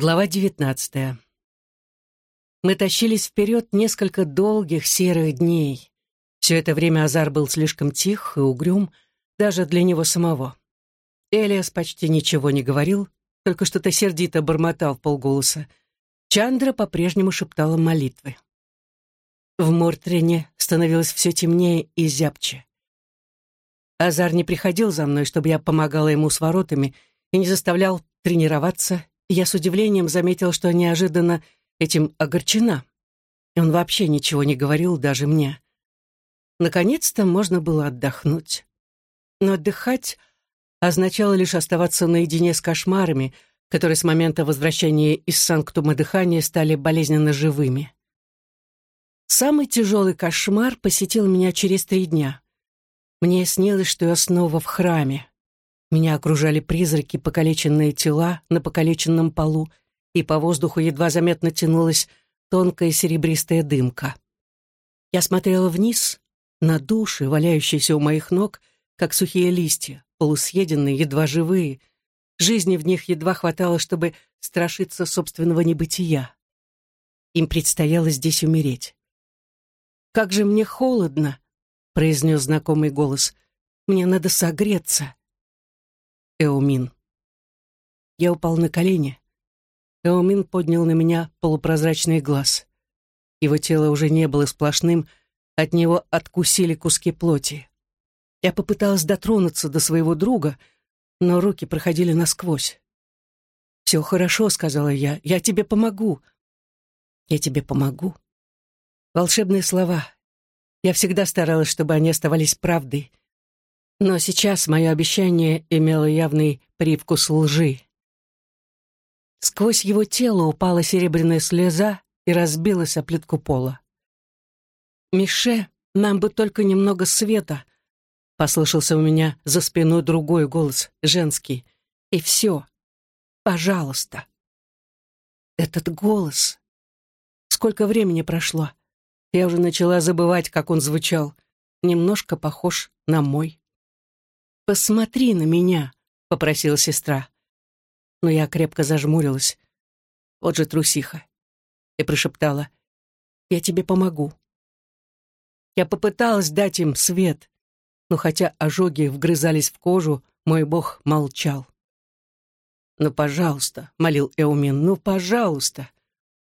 Глава девятнадцатая. Мы тащились вперед несколько долгих серых дней. Все это время Азар был слишком тих и угрюм, даже для него самого. Элиас почти ничего не говорил, только что-то сердито бормотал полголоса. Чандра по-прежнему шептала молитвы. В Мортрене становилось все темнее и зябче. Азар не приходил за мной, чтобы я помогала ему с воротами, и не заставлял тренироваться я с удивлением заметил, что неожиданно этим огорчена. И он вообще ничего не говорил даже мне. Наконец-то можно было отдохнуть. Но отдыхать означало лишь оставаться наедине с кошмарами, которые с момента возвращения из санктума дыхания стали болезненно живыми. Самый тяжелый кошмар посетил меня через три дня. Мне снилось, что я снова в храме. Меня окружали призраки, покалеченные тела на покалеченном полу, и по воздуху едва заметно тянулась тонкая серебристая дымка. Я смотрела вниз, на души, валяющиеся у моих ног, как сухие листья, полусъеденные, едва живые. Жизни в них едва хватало, чтобы страшиться собственного небытия. Им предстояло здесь умереть. «Как же мне холодно!» — произнес знакомый голос. «Мне надо согреться!» Эумин. Я упал на колени. Эумин поднял на меня полупрозрачный глаз. Его тело уже не было сплошным, от него откусили куски плоти. Я попыталась дотронуться до своего друга, но руки проходили насквозь. «Все хорошо», — сказала я, — «я тебе помогу». «Я тебе помогу». Волшебные слова. Я всегда старалась, чтобы они оставались правдой, но сейчас мое обещание имело явный привкус лжи. Сквозь его тело упала серебряная слеза и разбилась о плитку пола. «Мише, нам бы только немного света», — послышался у меня за спиной другой голос, женский. «И все. Пожалуйста». Этот голос. Сколько времени прошло? Я уже начала забывать, как он звучал. Немножко похож на мой. «Посмотри на меня», — попросила сестра. Но я крепко зажмурилась. Вот же трусиха. И прошептала, «Я тебе помогу». Я попыталась дать им свет, но хотя ожоги вгрызались в кожу, мой бог молчал. «Ну, пожалуйста», — молил Эумин, — «ну, пожалуйста».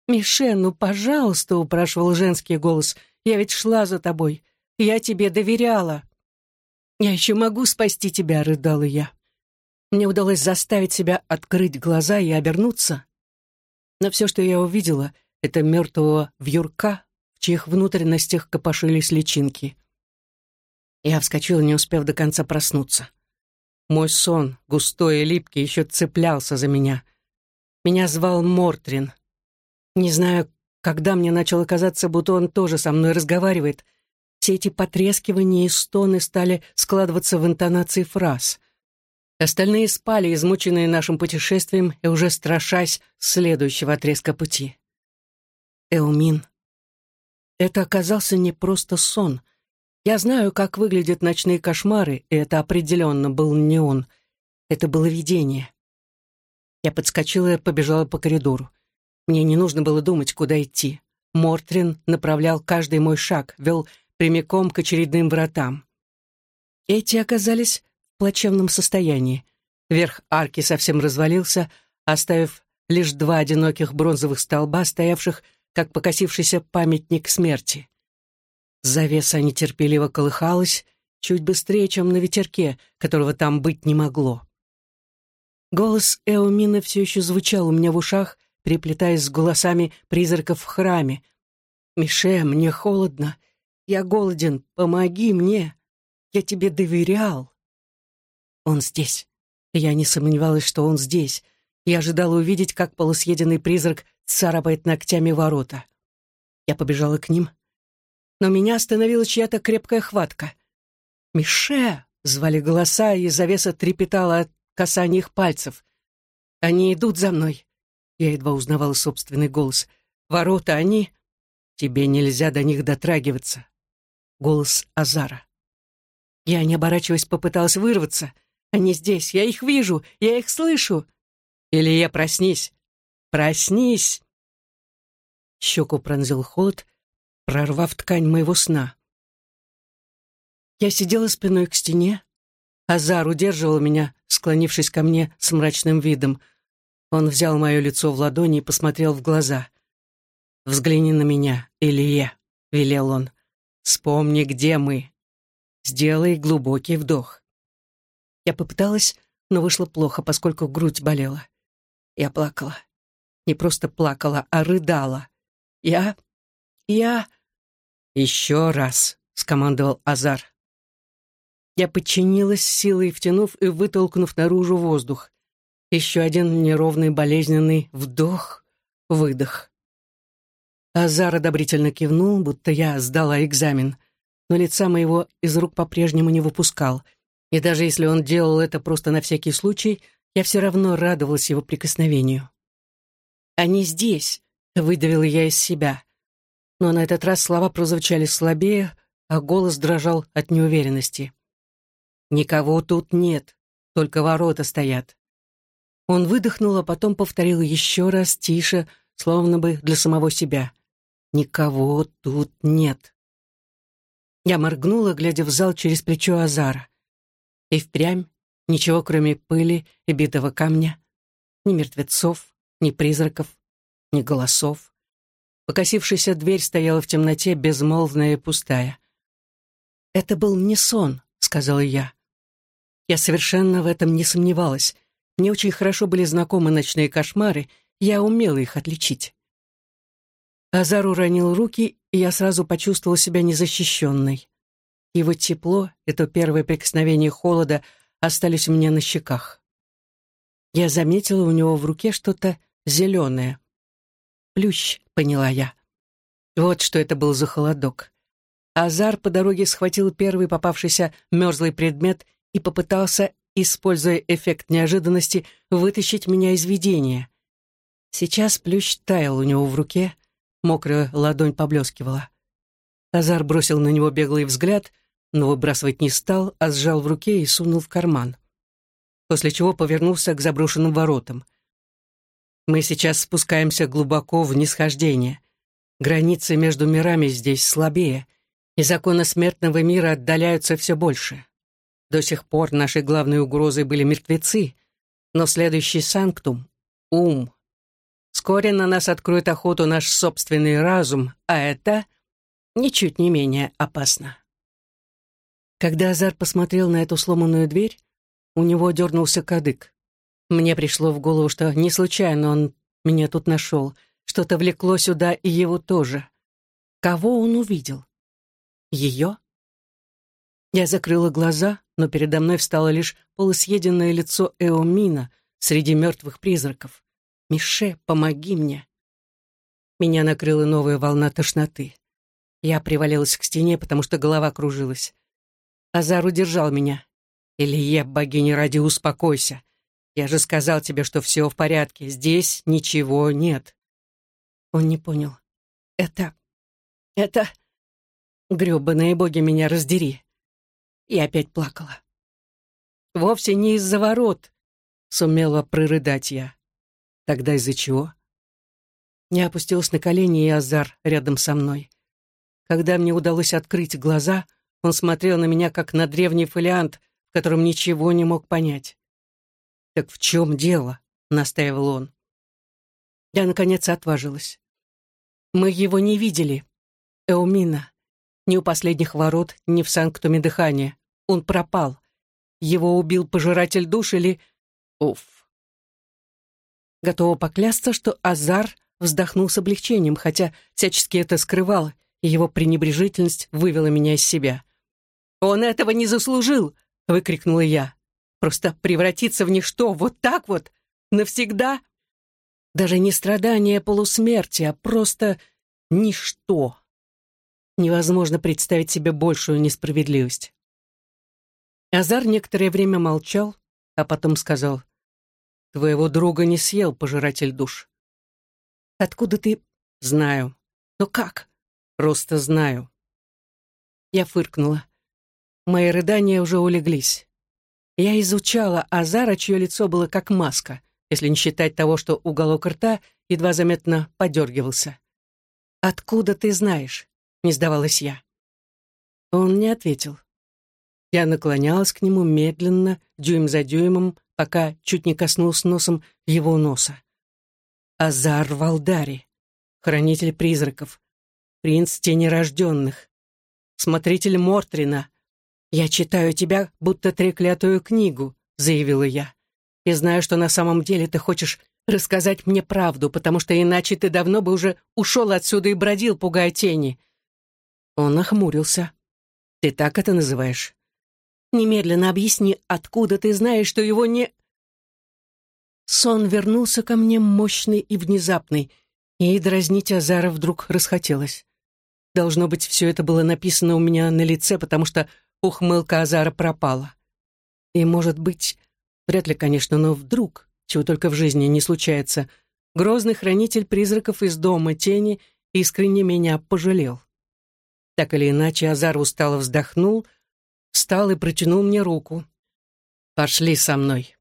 «Мише, ну, пожалуйста», — упрашивал женский голос, — «я ведь шла за тобой, я тебе доверяла». «Я еще могу спасти тебя», — рыдала я. Мне удалось заставить себя открыть глаза и обернуться. Но все, что я увидела, — это мертвого вьюрка, в чьих внутренностях копошились личинки. Я вскочила, не успев до конца проснуться. Мой сон, густой и липкий, еще цеплялся за меня. Меня звал Мортрин. Не знаю, когда мне начало казаться, будто он тоже со мной разговаривает — все эти потрескивания и стоны стали складываться в интонации фраз. Остальные спали, измученные нашим путешествием и уже страшась следующего отрезка пути. Эумин. Это оказался не просто сон. Я знаю, как выглядят ночные кошмары, и это определенно был не он. Это было видение. Я подскочила и побежала по коридору. Мне не нужно было думать, куда идти. Мортрин направлял каждый мой шаг, вел прямиком к очередным вратам. Эти оказались в плачевном состоянии. Верх арки совсем развалился, оставив лишь два одиноких бронзовых столба, стоявших как покосившийся памятник смерти. Завеса нетерпеливо колыхалась, чуть быстрее, чем на ветерке, которого там быть не могло. Голос Эомина все еще звучал у меня в ушах, переплетаясь с голосами призраков в храме. «Мише, мне холодно. Я голоден, помоги мне. Я тебе доверял. Он здесь. Я не сомневалась, что он здесь. Я ожидала увидеть, как полусъеденный призрак царапает ногтями ворота. Я побежала к ним. Но меня остановила чья-то крепкая хватка. «Мише!» — звали голоса, и завеса трепетала от касания их пальцев. «Они идут за мной!» Я едва узнавала собственный голос. «Ворота, они...» «Тебе нельзя до них дотрагиваться голос Азара. Я, не оборачиваясь, попыталась вырваться. Они здесь, я их вижу, я их слышу. Или я проснись. Проснись!» Щеку пронзил холод, прорвав ткань моего сна. Я сидела спиной к стене. Азар удерживал меня, склонившись ко мне с мрачным видом. Он взял мое лицо в ладони и посмотрел в глаза. «Взгляни на меня, Илья», — велел он. «Вспомни, где мы. Сделай глубокий вдох». Я попыталась, но вышло плохо, поскольку грудь болела. Я плакала. Не просто плакала, а рыдала. Я... я... «Еще раз», — скомандовал Азар. Я подчинилась силой, втянув и вытолкнув наружу воздух. Еще один неровный болезненный вдох, выдох. Азар одобрительно кивнул, будто я сдала экзамен, но лица моего из рук по-прежнему не выпускал, и даже если он делал это просто на всякий случай, я все равно радовалась его прикосновению. «Они здесь», — выдавила я из себя но на этот раз слова прозвучали слабее, а голос дрожал от неуверенности. «Никого тут нет, только ворота стоят». Он выдохнул, а потом повторил еще раз тише, словно бы для самого себя. «Никого тут нет». Я моргнула, глядя в зал через плечо Азара. И впрямь ничего, кроме пыли и битого камня, ни мертвецов, ни призраков, ни голосов. Покосившаяся дверь стояла в темноте, безмолвная и пустая. «Это был не сон», — сказала я. Я совершенно в этом не сомневалась. Мне очень хорошо были знакомы ночные кошмары, я умела их отличить. Азар уронил руки, и я сразу почувствовала себя незащищенной. Его тепло, это первое прикосновение холода, остались у меня на щеках. Я заметила у него в руке что-то зеленое. Плющ, поняла я. Вот что это был за холодок. Азар по дороге схватил первый попавшийся мерзлый предмет и попытался, используя эффект неожиданности, вытащить меня из видения. Сейчас плющ таял у него в руке, мокрая ладонь поблескивала. Азар бросил на него беглый взгляд, но выбрасывать не стал, а сжал в руке и сунул в карман. После чего повернулся к заброшенным воротам — мы сейчас спускаемся глубоко в нисхождение. Границы между мирами здесь слабее, и законы смертного мира отдаляются все больше. До сих пор нашей главной угрозой были мертвецы, но следующий санктум — ум. Вскоре на нас откроет охоту наш собственный разум, а это ничуть не менее опасно. Когда Азар посмотрел на эту сломанную дверь, у него дернулся кадык. Мне пришло в голову, что не случайно он меня тут нашел. Что-то влекло сюда и его тоже. Кого он увидел? Ее? Я закрыла глаза, но передо мной встало лишь полусъеденное лицо Эомина среди мертвых призраков. «Мише, помоги мне!» Меня накрыла новая волна тошноты. Я привалилась к стене, потому что голова кружилась. Азар удержал меня. «Илья, богиня ради, успокойся. Я же сказал тебе, что все в порядке. Здесь ничего нет. Он не понял. Это... это... Грёбаные боги меня раздери. И опять плакала. Вовсе не из-за ворот, сумела прорыдать я. Тогда из-за чего? Я опустилась на колени, и Азар рядом со мной. Когда мне удалось открыть глаза, он смотрел на меня, как на древний фолиант, в котором ничего не мог понять. «Так в чем дело?» — настаивал он. Я, наконец, отважилась. «Мы его не видели. Эумина. Ни у последних ворот, ни в Санктуме дыхания. Он пропал. Его убил пожиратель душ или... Уф. Готова поклясться, что Азар вздохнул с облегчением, хотя всячески это скрывал, и его пренебрежительность вывела меня из себя. «Он этого не заслужил!» — выкрикнула я. Просто превратиться в ничто вот так вот, навсегда. Даже не страдание полусмерти, а просто ничто. Невозможно представить себе большую несправедливость. Азар некоторое время молчал, а потом сказал, «Твоего друга не съел пожиратель душ». «Откуда ты...» «Знаю». «Но как?» «Просто знаю». Я фыркнула. Мои рыдания уже улеглись. Я изучала Азара, чье лицо было как маска. если не считать того, что уголок рта едва заметно подергивался. «Откуда ты знаешь?» — не сдавалась я. Он не ответил. Я наклонялась к нему медленно, дюйм за дюймом, пока чуть не коснулся носом его носа. Азар Валдари, хранитель призраков, принц тени рожденных, смотритель Мортрина. Я читаю тебя, будто треклятую книгу, заявила я. И знаю, что на самом деле ты хочешь рассказать мне правду, потому что иначе ты давно бы уже ушел отсюда и бродил, пугая тени. Он нахмурился. Ты так это называешь? Немедленно объясни, откуда ты знаешь, что его не...» Сон вернулся ко мне мощный и внезапный, и дразнить Азара вдруг расхотелось. Должно быть, все это было написано у меня на лице, потому что ухмылка Азара пропала. И, может быть, вряд ли, конечно, но вдруг, чего только в жизни не случается, грозный хранитель призраков из дома тени искренне меня пожалел. Так или иначе, Азар устало вздохнул — встал и протянул мне руку. «Пошли со мной».